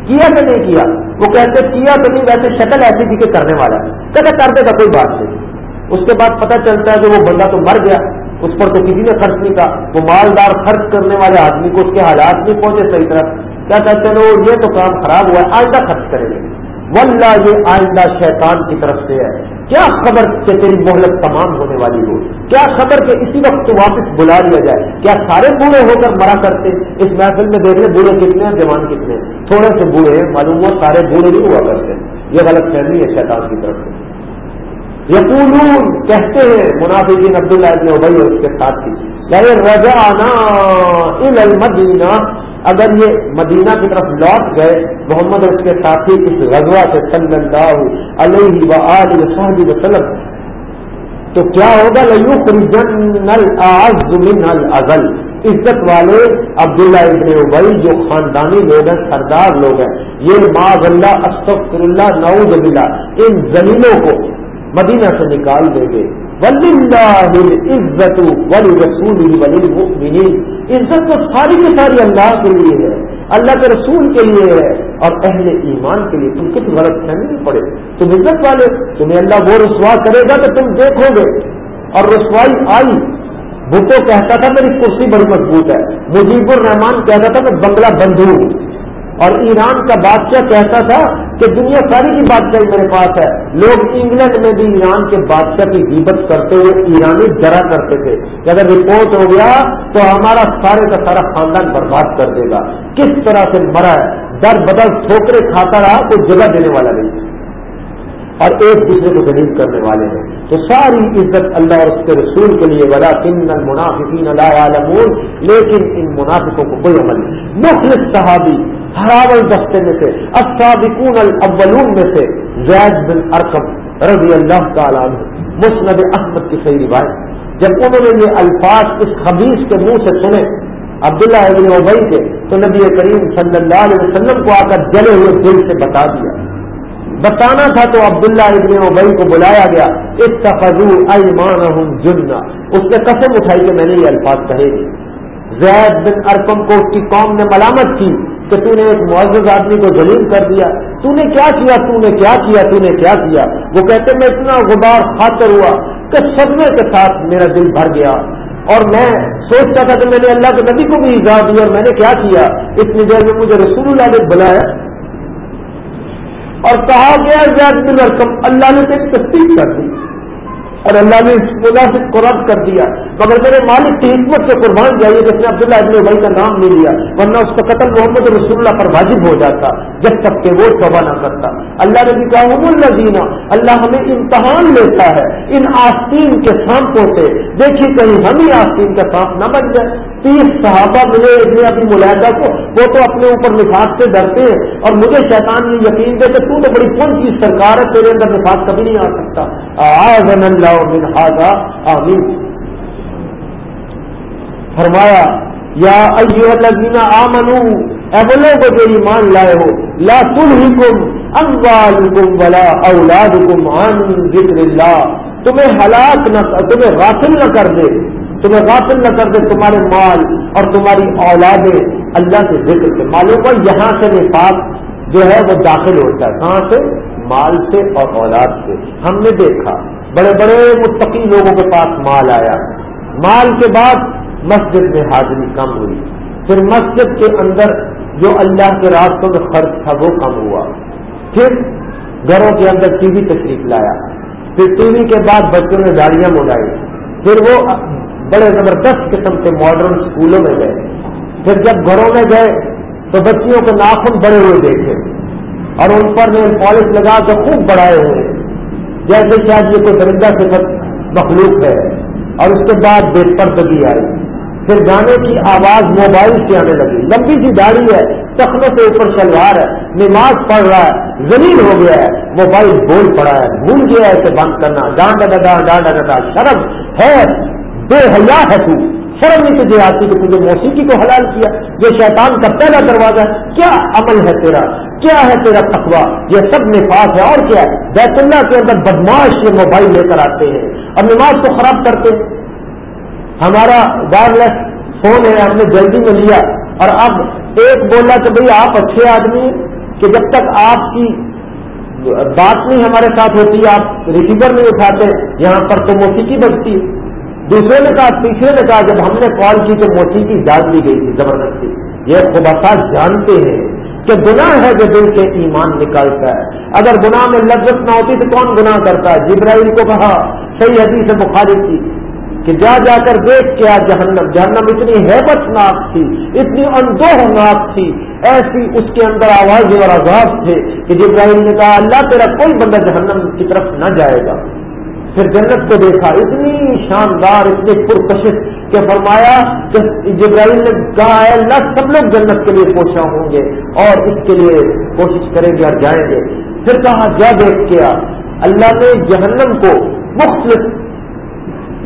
کیا کہ نہیں کیا؟ وہ کہتے کیا تو نہیں؟ ویسے شکل ایسی تھی کہ کرنے والا ہے۔ کہتے کر دے گا، کوئی بات نہیں۔ اس کے بعد پتہ چلتا ہے کہ وہ بندہ تو مر گیا۔ اس پر تو کسی نے خرچ نہیں کہا۔ وہ مالدار خرچ کرنے والے آدمی کو اس کے حالات نہیں پہنچے صحیح طرح۔ کیا کہتے چلو یہ تو کام خراب ہوا ہے، آئندہ خرچ کریں گے۔ ولہ یہ آئندہ شیطان کی طرف سے ہے۔ کیا خبر کہ تیری مہلت تمام ہونے والی ہو؟ کیا خبر کہ اسی وقت تو واپس بلا لیا جائے؟ کیا سارے بوڑھے ہو کر مرا کرتے؟ اس محفل میں دیکھ لیں بوڑھے کتنے ہیں، جوان کتنے تھوڑے سے بوڑھے ہیں، معلوم ہوا سارے بوڑھے نہیں ہوا کرتے۔ یہ غلط فہمی ہے شیطان کی طرف سے۔ یقول کہتے ہیں منافقین عبداللہ ابن ابئی اور اس کے ساتھ ہی رجا آنا المدینہ اگر یہ مدینہ کی طرف لوٹ گئے، محمد اس کے ساتھی اس رضوا سے صلی اللہ علیہ و وسلم، تو کیا ہوگا؟ الازل عزت والے عبداللہ ابن ابئی جو خاندانی لوگ ہیں، سردار لوگ ہیں، یہ معذ اللہ، استغفر اللہ، نعوذ باللہ، ان زمینوں کو مدینہ سے نکال دیں گے۔ عزت ولی رسول عزت تو ساری کی ساری اللہ کے لیے ہے، اللہ کے رسول کے لیے ہے، اور اہل ایمان کے لیے۔ تم کچھ غلط فہمی نہیں پڑے تم عزت والے، تمہیں اللہ وہ رسوا کرے گا تو تم دیکھو گے۔ اور رسوائی آئی، بھٹو کہتا تھا میری کرسی بڑی مضبوط ہے، مجیب الرحمان کہتا تھا میں بنگلہ بندھو اور ایران کا بادشاہ کہتا تھا کہ دنیا ساری کی بادشاہی میرے پاس ہے۔ لوگ انگلینڈ میں بھی ایران کے بادشاہ کی حبت کرتے ہوئے ایرانی ڈرا کرتے تھے۔ کہ اگر رپورٹ ہو گیا تو ہمارا سارے کا سارا خاندان برباد کر دے گا۔ کس طرح سے مرا ہے؟ در بدل ٹھوکرے کھاتا رہا کوئی جگہ دینے والا نہیں۔ اور ایک دوسرے کو دلیل کرنے والے ہیں۔ تو ساری عزت اللہ اور اس کے رسول کے لیے ولا کن المنافقین عالمون لیکن ان منافقوں کو کوئی عمل نہیں۔ مخلص صحابی ہراول دستے میں سے، السابقون الاولون میں سے، زید بن ارکم رضی اللہ تعالیٰ عنہ، مسند احمد کی صحیح روایت۔ جب انہوں نے یہ الفاظ اس خبیص کے منہ سے سنے، عبداللہ ابن ابئی کے، تو نبی کریم صلی اللہ علیہ وسلم کو آ کر جلے ہوئے دل سے بتا دیا۔ بتانا تھا تو عبداللہ ابن ابئی کو بلایا گیا اس تفضو ایمان اس نے قسم اٹھائی کہ میں نے یہ الفاظ کہے زید بن ارکم کو اس کی قوم نے ملامت کی۔ کہ تو نے ایک معزز آدمی کو ذلیل کر دیا۔ تو نے کیا کیا؟ تو نے کیا کیا؟ تو نے کیا کیا؟ وہ کہتے میں اتنا غبار خاطر ہوا کہ صدمے کے ساتھ میرا دل بھر گیا۔ اور میں سوچتا تھا کہ میں نے اللہ کے نبی کو بھی ایجاد دی اور میں نے کیا کیا؟ اتنی دیر میں مجھے رسول اللہ نے بلایا۔ اور کہا گیا زیاد بن رقم اللہ نے تیری تصدیق کر دی۔ اور اللہ نے اس وجہ سے قرب کر دیا۔ مگر میرے مالک کی حکمت سے قربان جائیے کہ اس نے عبداللہ ابن بھائی کا نام نہیں لیا، ورنہ اس کا قتل محمد رسول اللہ پر واجب ہو جاتا، جب تک کہ وہ توبہ نہ کرتا۔ اللہ نے بھی کہا اللہ دینا اللہ ہمیں امتحان لیتا ہے، ان آستین کے سانپوں سے۔ دیکھیے کہیں ہم ہی آستین کا سانپ نہ بن جائے تیس صحابہ ملے ابن ابھی ملاحدہ کو وہ تو اپنے اوپر نفاذ سے ڈرتے ہیں۔ اور مجھے شیطان یہ یقین دے کہ تو تو بڑی کون چیز سرکار ہے، تیرے اندر نفاذ کبھی نہیں آ سکتا۔ آزن اللہ من حاضا آمین۔ فرمایا، یا ایو الذین آمنو اے وہ لوگ جو ایمان لائے ہو، لا تلہکم اموالکم ولا اولادکم عن ذکر اللہ۔ تمہیں ہلاک نہ تمہیں غافل نہ کر دے۔ تمہیں غافل نہ کر دے تمہارے مال اور تمہاری اولادیں اللہ کے ذکر سے معلوم ہو یہاں سے نفاق جو ہے وہ داخل ہوتا ہے۔ کہاں سے؟ مال سے اور اولاد سے۔ ہم نے دیکھا، بڑے بڑے متقی لوگوں کے پاس مال آیا۔ مال کے بعد مسجد میں حاضری کم ہوئی۔ پھر مسجد کے اندر جو اللہ کے راستوں میں خرچ تھا وہ کم ہوا۔ پھر گھروں کے اندر ٹی وی تشریف لایا۔ پھر ٹی وی کے بعد بچوں نے گاڑیاں منگائی۔ پھر وہ بڑے زبردست قسم کے ماڈرن اسکولوں میں گئے۔ پھر جب گھروں میں گئے تو بچیوں کے ناخن بڑے ہوئے دیکھے اور ان پر نے پالش لگا کے خوب بڑھائے ہوئے۔ جیسے شاید یہ کوئی درندہ سے مخلوق ہے۔ اور اس کے بعد بے پردگی آئی۔ پھر گانے کی آواز موبائل سے آنے لگی۔ لمبی سی داڑھی ہے تخمے سے اوپر شلوار ہے، نماز پڑھ رہا ہے، زمین ہو گیا ہے۔ موبائل بول پڑا ہے، بھول گیا ہے اسے بند کرنا، ڈانڈا ڈگا ڈانڈا ڈگا شرم ہے۔ بے حیا ہے تو۔ شرم نہیں تجھے آتی کہ تجھے موسیقی کو حلال کیا۔ یہ شیطان کا پہلا دروازہ ہے۔ کیا عمل ہے تیرا؟ کیا ہے تیرا تقوا یہ سب نفاذ ہے۔ اور کیا ہے؟ بیت اللہ کے اندر بدماش یہ موبائل لے کر آتے ہیں۔ اور نماز کو خراب کرتے ہیں۔ ہمارا وائرلیس فون ہے، ہم نے جلدی میں لیا۔ اور اب ایک بولا کہ بھئی آپ اچھے آدمی کہ جب تک آپ کی بات نہیں ہمارے ساتھ ہوتی، آپ ریسیور نہیں اٹھاتے، یہاں پر تو موسیقی بجتی۔ دوسرے نے کہا، تیسرے نے کہا، جب ہم نے کال کی تو موسیقی ڈال دی گئی تھی، زبردستی۔ یہ خدا جانتے ہیں کہ گناہ ہے جو دل سے ایمان نکالتا ہے۔ اگر گناہ میں لذت نہ ہوتی تو کون گناہ کرتا ہے؟ جبرائیل کو کہا، صحیح حدیث سے بخاری تھی کہ جا جا کر دیکھ کیا جہنم جہنم اتنی حیبت ناک تھی، اتنی اندوہ ناک تھی، ایسی اس کے اندر آواز اور عذاب تھے کہ جبراہیل نے کہا، اللہ تیرا کوئی بندہ جہنم کی طرف نہ جائے گا۔ پھر جنت کو دیکھا، اتنی شاندار اتنی پرکشش کہ فرمایا کہ جبراہیل نے کہا ہے اللہ، سب لوگ جنت کے لیے پوچھا ہوں گے اور اس کے لیے کوشش کریں گے اور جائیں گے۔ پھر کہا جا دیکھ کیا؟ اللہ نے جہنم کو مختلف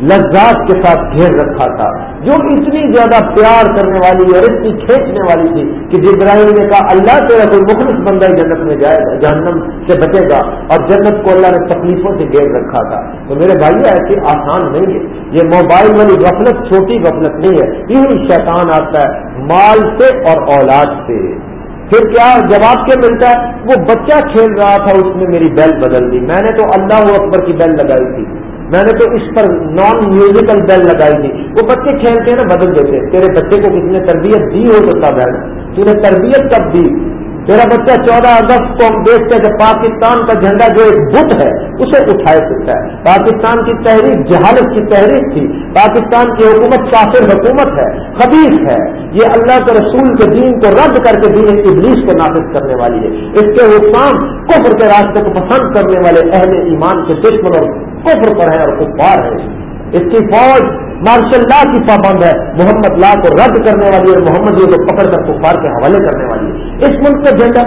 لذات کے ساتھ گھیر رکھا تھا، جو اتنی زیادہ پیار کرنے والی اور اتنی کھینچنے والی تھی کہ جبراہیم نے کہا، اللہ تیرا کوئی مخلص بندہ جنت میں جائے گا، جہنم سے بچے گا، اور جنت کو اللہ نے تکلیفوں سے گھیر رکھا تھا۔ تو میرے بھائی ایسی آسان نہیں ہے۔ یہ موبائل والی غفلت، چھوٹی غفلت نہیں ہے۔ یہی شیطان آتا ہے مال سے اور اولاد سے۔ پھر کیا جواب کیا ملتا ہے؟ وہ بچہ کھیل رہا تھا، اس میں میری بیل بدل دی۔ میں نے تو اللہ اکبر کی بیل لگائی تھی۔ میں نے تو اس پر نان میوزیکل بیل لگائی تھی وہ بچے کھیلتے ہیں نا، بدل دیتے تیرے بچے کو کسی نے تربیت دی ہو تو تب ہے تو نے تربیت کب دی؟ میرا بچہ چودہ اگست کو ہم دیکھتے ہیں کہ پاکستان کا جھنڈا جو ایک بت ہے، اسے اٹھائے سکتا ہے۔ پاکستان کی تحریک جہالت کی تحریک تھی۔ پاکستان کی حکومت کافر حکومت ہے خبیص ہے۔ یہ اللہ کے رسول کے دین کو رد کر کے دین ابلیس کو نافذ کرنے والی ہے۔ اس کے حکام کفر کے راستے کو پسند کرنے والے اہل ایمان کے دشمن اور کفر پر ہے اور کفار ہے۔ اس کی فوج مارشل لا کی پابند ہے۔ محمد لا کو رد کرنے والی اور محمد کو پکڑ کر کفار کے حوالے کرنے والی ہے۔ اس ملک کا جھنڈا۔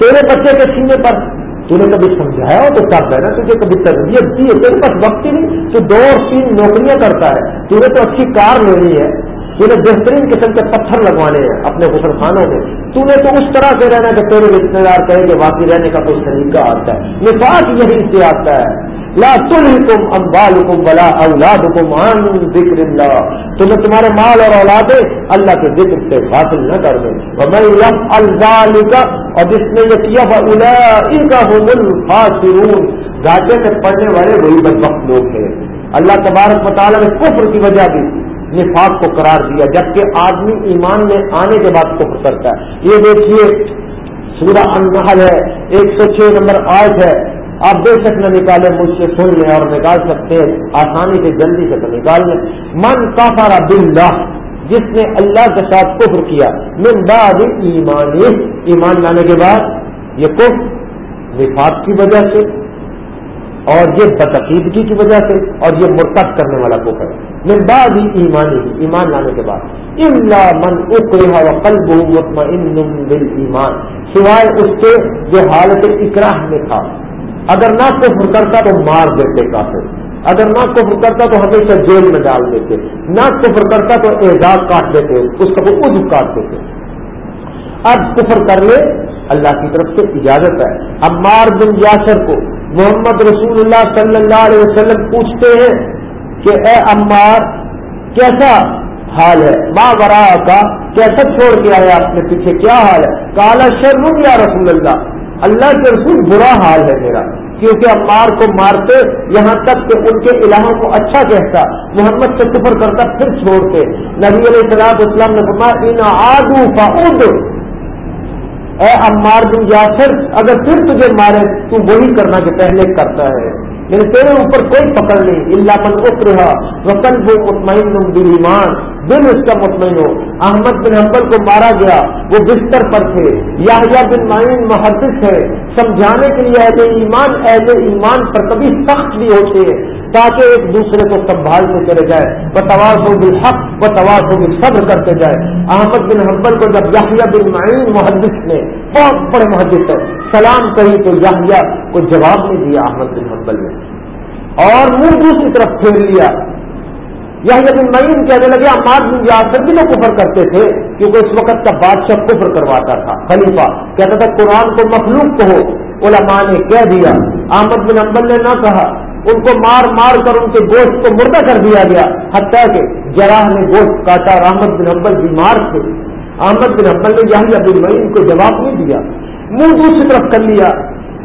تیرے بچے کے سینے پر۔ تو نے کبھی سمجھایا ہو تو کب ہے؟ نا تجھے کبھی تربیت دی ہے؟ تیرے پاس وقت ہی نہیں۔ تو دو اور تین نوکریاں کرتا ہے۔ تو نے تو اچھی کار لینی ہے۔ تو نے بہترین قسم کے پتھر لگوانے ہیں اپنے غسل خانوں میں۔ تو نے تو اس طرح سے رہنا کہ تیرے رشتے دار کہیں کہ واقعی رہنے کا کوئی طریقہ آتا ہے۔ نفاق یہی سے آتا ہے۔ لا تلحکم اموالکم ولا اولادکم عن ذکر اللہ تمہیں تمہارے مال اور اولادیں اللہ کے ذکر سے حاصل نہ کر دیں۔ ومن يفعل ذلك اور جس نے یہ کیا فاولئک هم الخاسرون۔ گاٹے میں پڑھنے والے وہی بدبخت لوگ ہیں۔ اللہ تبارک مطالعہ نے کفر کی وجہ بھی نفاق کو قرار دیا، جبکہ آدمی ایمان میں آنے کے بعد کفر کرتا ہے۔ یہ دیکھیے، سورہ النحل ہے، ایک سو چھ نمبر آٹھ ہے۔ آپ بے شک نہ نکالے مجھ سے سن لیں اور نکال سکتے ہیں، آسانی سے، جلدی سے تو نکال لیں۔ من کافارا بلّہ جس نے اللہ کے ساتھ کفر کیا، من بعد ایمان ایمان لانے کے بعد یہ کفر نفاق کی وجہ سے، اور یہ بدعقیدگی کی وجہ سے، اور یہ مرتب کرنے والا کفر ہے۔ من بعد ایمانی، ایمان لانے کے بعد۔ الا من اکرہ وقلبہ مطمئن بالایمان۔ سوائے اس کے جو حالت اکراہ میں تھا۔ اگر نہ کفر کرتا تو مار دیتے کافر۔ اگر نہ کفر کرتا تو ہمیشہ جیل میں ڈال دیتے۔ نہ کفر کرتا تو اعزاز کاٹ دیتے، اس کا وہ ادب کاٹ دیتے۔ اب کفر کر لے، اللہ کی طرف سے اجازت ہے۔ اب مار بن یاسر کو۔ محمد رسول اللہ صلی اللہ علیہ وسلم پوچھتے ہیں کہ اے عمار، کیسا حال ہے؟ ماں برا کا کیسا چھوڑ کے آئے آپ کے پیچھے؟ کیا حال ہے؟ کالا شرم یا رسول اللہ اللہ کے رسول برا حال ہے میرا، کیونکہ عمار کو مارتے، یہاں تک کہ ان کے الہوں کو اچھا کہتا، محمد سے کفر کرتا، پھر چھوڑتے۔ نبی علیہ السلام اسلام نے فرمایا، ان آدو فعود اے عمار بن یاسر اگر پھر تجھے مارے، تو وہی کرنا کہ پہلے کرتا ہے۔ یعنی تیرے اوپر کوئی پکڑ نہیں اللہ من اتر رہا وطن وہ مطمئن ایمان دل اس کا مطمئن ہو۔ احمد بن حنبل کو مارا گیا، وہ بستر پر تھے۔ یا بن معین محدث ہے۔ سمجھانے کے لیے اہل ایمان اہل ایمان پر کبھی سخت بھی ہوتے۔ ہیں تاکہ ایک دوسرے کو سنبھالتے چلے جائے وہ تواز و حق و تواز و صبر کرتے جائے۔ احمد بن حنبل کو جب یاہیا بن معین محدث نے بہت بڑے محدث ہے سلام کہی تو یاہیا کو جواب نہیں دیا احمد بن حنبل نے۔ اور منہ دوسری طرف پھیر لیا۔ یا بن معین کہنے لگے اماد بن یاسر بھی لوگ کفر کرتے تھے، کیونکہ اس وقت کا بادشاہ کفر کرواتا تھا، خلیفہ۔ کہتا تھا، قرآن کو مخلوق کہو۔ علماء نے کہہ دیا۔ احمد بن امبل نے نہ کہا۔ ان کو مار مار کر ان کے گوشت کو مردہ کر دیا گیا۔ حتیٰ کہ جراح نے گوشت کاٹا، احمد بن امبل بیمار تھے۔ احمد بن امبل نے یہی بن معین کو جواب نہیں دیا۔ منہ دوسری طرف کر لیا۔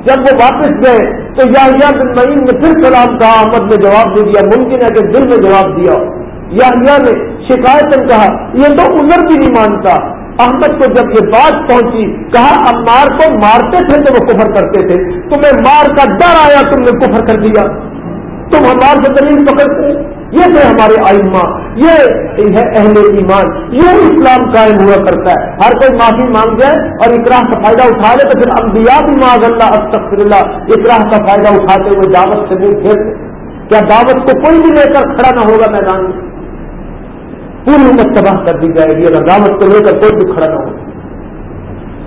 جب وہ واپس گئے تو یا بن معین نے پھر سلام کہا، احمد نے جواب دے دیا، ممکن ہے کہ دل میں جواب دیا۔ یا نے شکایت کہا، یہ تو عمر بھی نہیں مانتا۔ احمد کو جب یہ بات پہنچی، کہا اب مار کو مارتے تھے تو وہ کفر کرتے تھے تمہیں مار کا ڈر آیا، تم نے کفر کر دیا۔ تم ہمار سے دلیل پکڑتے یہ ہے ہمارے آئمہ، یہ ہے اہل ایمان، یہ اسلام قائم ہوا کرتا ہے۔ ہر کوئی معافی مانگ جائے اور اقراح کا فائدہ اٹھا لے، تو پھر انبیاء بھی مانگ اللہ استغفر اللہ اقراح کا فائدہ اٹھاتے ہوئے دعوت سے نہیں پھیرتے کیا دعوت کو کوئی بھی لے کر کھڑا نہ ہوگا میدان میں؟ پوری امت تباہ کر دی جائے گی اگر دعوت کو لے کر کوئی بھی کھڑا نہ ہوگا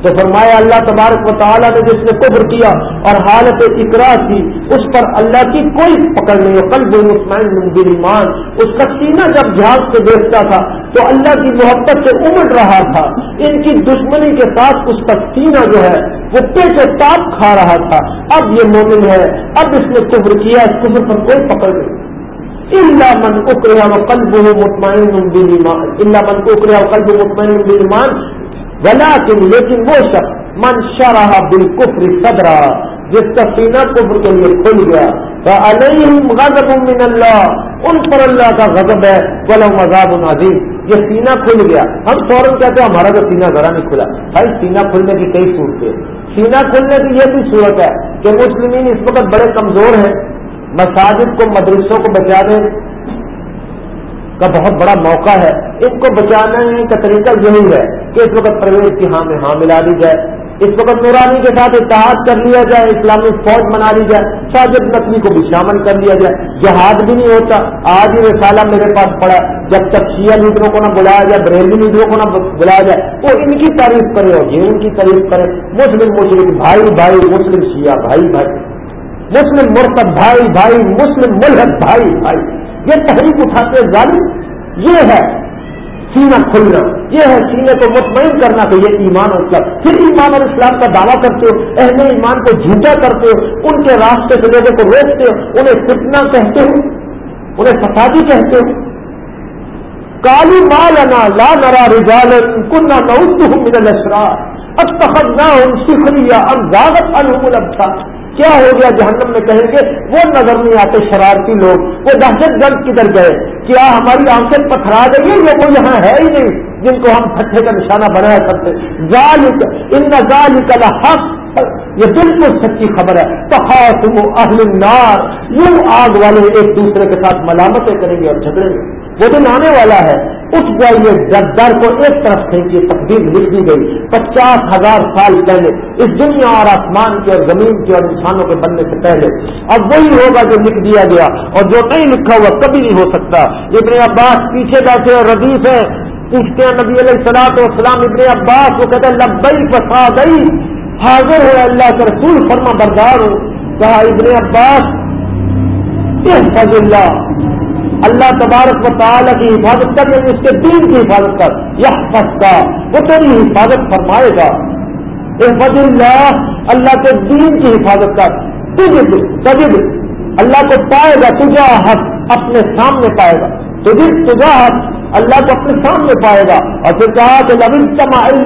تو فرمایا، اللہ تبارک و تعالیٰ نے جس نے قبر کیا اور حالت اقرا تھی اس پر اللہ کی کوئی پکڑ نہیں ہو کل مطمئن مندر ایمان۔ اس کا سینہ جب جھاگ سے دیکھتا تھا، تو اللہ کی محبت سے امڑ رہا تھا۔ ان کی دشمنی کے ساتھ اس کا سینہ جو ہے، وہ پیٹ تاپ کھا رہا تھا۔ اب یہ مومن ہے، اب اس نے قبر کیا، اس قبر پر کوئی پکڑ نہیں۔ من اکریا و قلب مطمئن اللہ من اکریا و قلب مطمئن ایمان لیکن وہ شخص من شرح بالکفر صدرا جس کا سینہ کفر کے لیے کھل گیا غضب من اللہ ان پر اللہ کا غضب ہے بولو مذاب عظیم. یہ سینہ کھل گیا. ہم فوراً کہتے ہیں، ہمارا تو سینہ ذرا نہیں کھلا. بھائی، سینہ کھلنے کی کئی صورتیں سینہ کھلنے کی یہ بھی صورت ہے کہ مسلمین اس وقت بڑے کمزور ہیں مساجد کو، مدرسوں کو بچا دیں کا بہت بڑا موقع ہے۔ ان کو بچانے کا طریقہ یہی ہے کہ اس وقت پرویز کی ہاں میں ہاں ملا دی جائے۔ اس وقت نورانی کے ساتھ اتحاد کر لیا جائے، اسلامی فوج بنا لی جائے، ساجد نقلی کو بھی شامل کر لیا جائے۔ جہاد بھی نہیں ہوتا۔ آج ہی رسالہ میرے پاس پڑا جب تک شیعہ لیڈروں کو نہ بلایا جائے بریلی لیڈروں کو نہ بلایا جائے، وہ ان کی تعریف کرے اور یہ ان کی تعریف کرے مسلم مسلم بھائی بھائی، مسلم، شیعہ، بھائی بھائی۔ مسلم مرتب بھائی بھائی، مسلم ملحد بھائی بھائی۔ یہ تحریک اٹھاتے ظالم، یہ ہے سینہ کھلنا، یہ ہے سینے کو مطمئن کرنا کہ یہ ایمان اور اسلام پھر ایمان اور اسلام کا دعویٰ کرتے ہو، اہل ایمان کو جھوٹا کرتے ہو، ان کے راستے سے لوگوں کو روکتے ہو، انہیں فتنا کہتے ہو، انہیں فسادی کہتے ہو۔ کالی مالنا لا نرا رجال کنہ نہ من الاسرار اب تخت نہ ان سکھری یا کیا ہو گیا جہنم میں کہیں گے؟ وہ نظر نہیں آتے شرارتی لوگ، وہ دہشت گرد کدھر گئے؟ کیا ہماری آنکھیں پتھرا گئی ہے یہ وہ یہاں ہے ہی نہیں جن کو ہم پٹھے کا نشانہ بنایا کرتے۔ ان ظال حق یہ بالکل سچی خبر ہے۔ تو تم اہل النار۔ یوں آگ والے ایک دوسرے کے ساتھ ملامتیں کریں گے اور جھگڑیں گے۔ وہ دن آنے والا ہے اٹھ جائیے در کو ایک طرف پھینکیے تقدیر لکھ دی گئی۔ پچاس ہزار سال پہلے، اس دنیا اور آسمان کے اور زمین کے اور انسانوں کے بننے سے پہلے۔ اب وہی ہوگا جو لکھ دیا گیا اور جو نہیں لکھا ہوا کبھی نہیں ہو سکتا۔ ابن عباس پیچھے بیٹھے اور ردیف ہے پوچھتے ہیں نبی علیہ السلام اسلام ابن عباس وہ کہتے ہیں لبئی فسادئی حاضر ہو اللہ کے رسول، فرما بردار ہو۔ کہا، ابن عباس اللہ۔ اللہ تبارک و تعالیٰ کی حفاظت کر یعنی اس کے دین کی حفاظت کر۔ یہ پستا وہ تیری حفاظت فرمائے گا۔ احفظ اللہ اللہ کے دین کی حفاظت کر۔ تجد تجد، اللہ کو پائے گا تجا حق اپنے سامنے پائے گا۔ تجد تجا حق اللہ کو اپنے سامنے پائے گا اور پھر کہا کہ لبن تماعل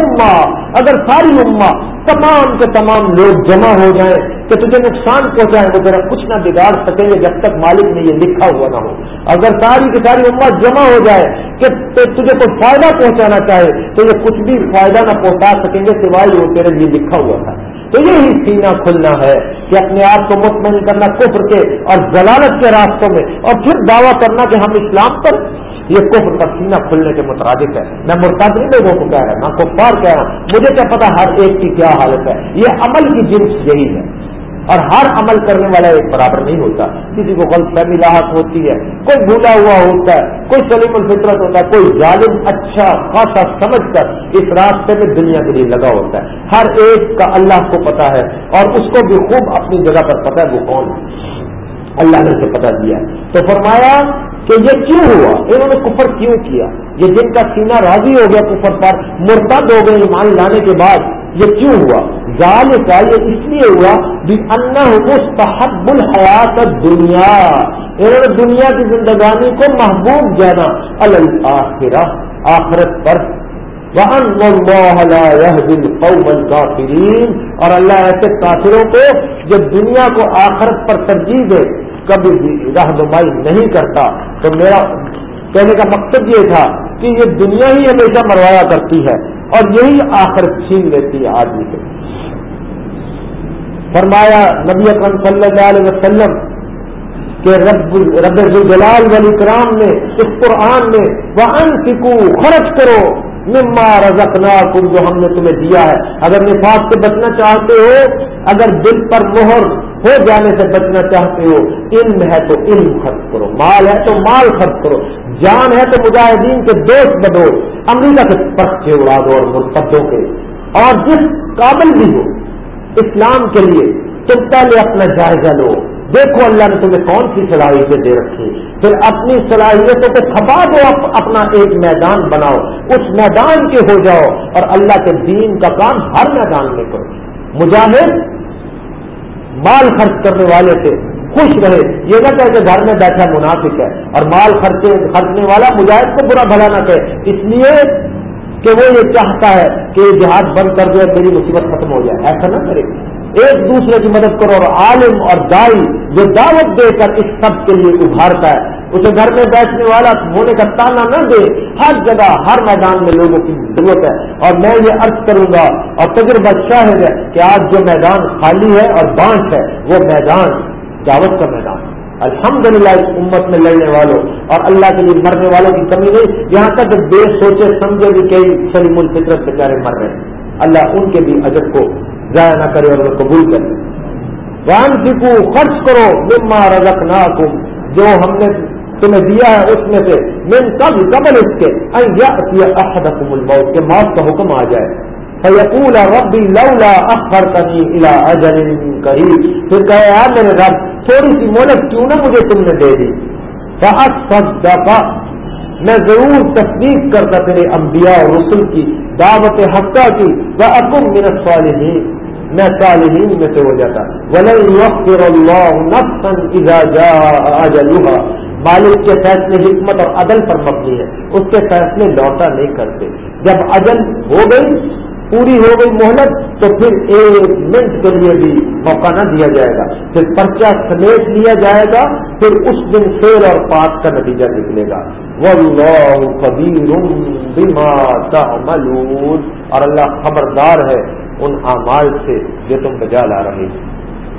اما اگر ساری اما تمام کے تمام لوگ جمع ہو جائیں کہ تجھے نقصان پہنچائیں وہ ذرا کچھ نہ بگاڑ سکیں گے جب تک مالک نے یہ لکھا ہوا نہ ہو۔ اگر ساری کی ساری امت جمع ہو جائے کہ تجھے کوئی فائدہ پہنچانا چاہے تو یہ کچھ بھی فائدہ نہ پہنچا سکیں گے سوائے وہ تیرے لیے لکھا ہوا تھا۔ تو یہی سینہ کھلنا ہے کہ اپنے آپ کو مطمئن کرنا کفر کے اور ضلالت کے راستوں میں اور پھر دعویٰ کرنا کہ ہم اسلام پر یہ کفر کا سینہ کھلنے کے مترادف ہے۔ میں مرتادری لوگوں کو کہہ رہا ہوں، میں کفار کہہ رہا ہوں۔ مجھے کیا پتا ہر ایک کی کیا حالت ہے۔ یہ عمل کی جنس یہی ہے۔ اور ہر عمل کرنے والا ایک برابر نہیں ہوتا۔ کسی کو غلط فہمی لاحق ہوتی ہے۔ کوئی بھولا ہوا ہوتا ہے، کوئی سلیم الفطرت ہوتا ہے، کوئی ظالم اچھا خاصا سمجھ کر اس راستے میں دنیا کے لیے لگا ہوتا ہے۔ ہر ایک کا اللہ کو پتا ہے اور اس کو بھی خوب اپنی جگہ پر پتا ہے وہ کون ہے۔ اللہ نے اسے پتا دیا تو فرمایا کہ یہ کیوں ہوا؟ انہوں نے کفر کیوں کیا؟ یہ جن کا سینہ راضی ہو گیا کفر پر، مرتد ہو گئے ایمان لانے کے بعد۔ یہ کیوں ہوا؟ ظال کا یہ اس لیے ہوا بھی مستحب الحیات دنیا انہوں نے دنیا کی زندگانی کو محبوب جانا الآخرہ آخرت پر۔ اور اللہ ایسے کافروں کو جب دنیا کو آخرت پر ترجیح دے، کبھی بھی رہنمائی نہیں کرتا۔ تو میرا کہنے کا مقصد یہ تھا کہ یہ دنیا ہی ہمیشہ مروایا کرتی ہے۔ اور یہی آخر چھین لیتی ہے آدمی سے فرمایا نبی اکرم صلی اللہ علیہ وسلم کہ رب رب الجلال ولی کرام نے اس قرآن میں وہ ان سکو خرچ کرو، مما رزقنا کم جو ہم نے تمہیں دیا ہے۔ اگر نفاذ سے بچنا چاہتے ہو، اگر دل پر مہر ہو جانے سے بچنا چاہتے ہو، علم ہے تو علم خرچ کرو، مال ہے تو مال خرچ کرو، جان ہے تو مجاہدین کے دوست بدو امریکہ کے پرچے اڑا دو اور مرتدوں کے، اور جس قابل بھی ہو، اسلام کے لیے تم پہلے اپنا جائزہ لو۔ دیکھو اللہ نے تمہیں کون سی صلاحیتیں دے رکھی پھر اپنی صلاحیتوں کو کھپا دو اپنا ایک میدان بناؤ۔ اس میدان کے ہو جاؤ اور اللہ کے دین کا کام ہر میدان میں کرو۔ مجاہد، مال خرچ کرنے والے سے خوش رہے۔ یہ نہ کہ گھر میں بیٹھا منافق ہے اور مال خرچے خرچنے والا مجاہد کو برا بھلا نہ کہ اس لیے کہ وہ یہ چاہتا ہے کہ یہ جہاد بند کر دے میری مصیبت ختم ہو جائے۔ ایسا نہ کرے۔ ایک دوسرے کی مدد کرو اور عالم اور دائی جو دعوت دے کر اس سب کے لیے ابھارتا ہے۔ اسے گھر میں بیٹھنے والا ہونے کا تانا نہ دے۔ ہر جگہ، ہر میدان میں لوگوں کی ضرورت ہے۔ اور میں یہ عرض کروں گا اور تجربہ شاہد ہے کہ آج جو میدان خالی ہے اور بانٹ ہے، وہ میدان دعوت کا میدان الحمدللہ اس امت میں لڑنے والوں اور اللہ کے لیے مرنے والوں کی کمی نہیں۔ یہاں تک بے سوچے سمجھے بھی کئی سلیم الفطرت بیچارے مر رہے ہیں۔ اللہ ان کے بھی اجب کو ضائع نہ کرے اور قبول کرے۔ وان سکھو خرچ کرو۔ مما رزق نہ جو ہم نے تمہیں دیا ہے اس میں سے۔ من کب قبل اس کے۔ احدکم الموت۔ کے موت کا حکم آ جائے۔ فیقول ربی لولا اخرتنی الى اجل قریب پھر کہے یار میرے رب تھوڑی سی مہلت کیوں نہ مجھے تم نے دے دی؟ فاصدق میں ضرور تصدیق کرتا تیرے انبیاء اور رسل کی دعوت حقہ کی۔ وہ اکم من الصالحین میں صالحین میں سے ہو جاتا۔ ولن يغفر الله نفسا اذا جاء اجلها مالک کے فیصلے، حکمت اور عدل پر مبنی ہے۔ اس کے فیصلے لوٹا نہیں کرتے۔ جب عدل ہو گئی پوری ہو گئی مہلت، تو پھر ایک منٹ کے لیے بھی موقع نہ دیا جائے گا۔ پھر پرچہ سمیٹ لیا جائے گا، پھر اس دن فیل اور پاک کا نتیجہ نکلے گا۔ اور اللہ خبردار ہے ان اعمال سے جو تم بجا لا رہے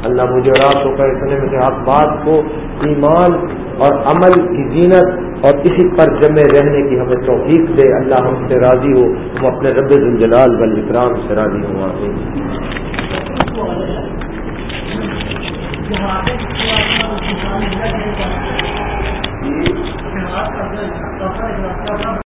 اللہ مجھے اور آپ کو اتنے میں بات کو، ایمان اور عمل کی زینت اور اسی پر جمے رہنے کی ہمیں توفیق دے۔ اللہ ہم سے راضی ہو، ہم اپنے رب الجلال والاکرام سے راضی ہوں۔ آپ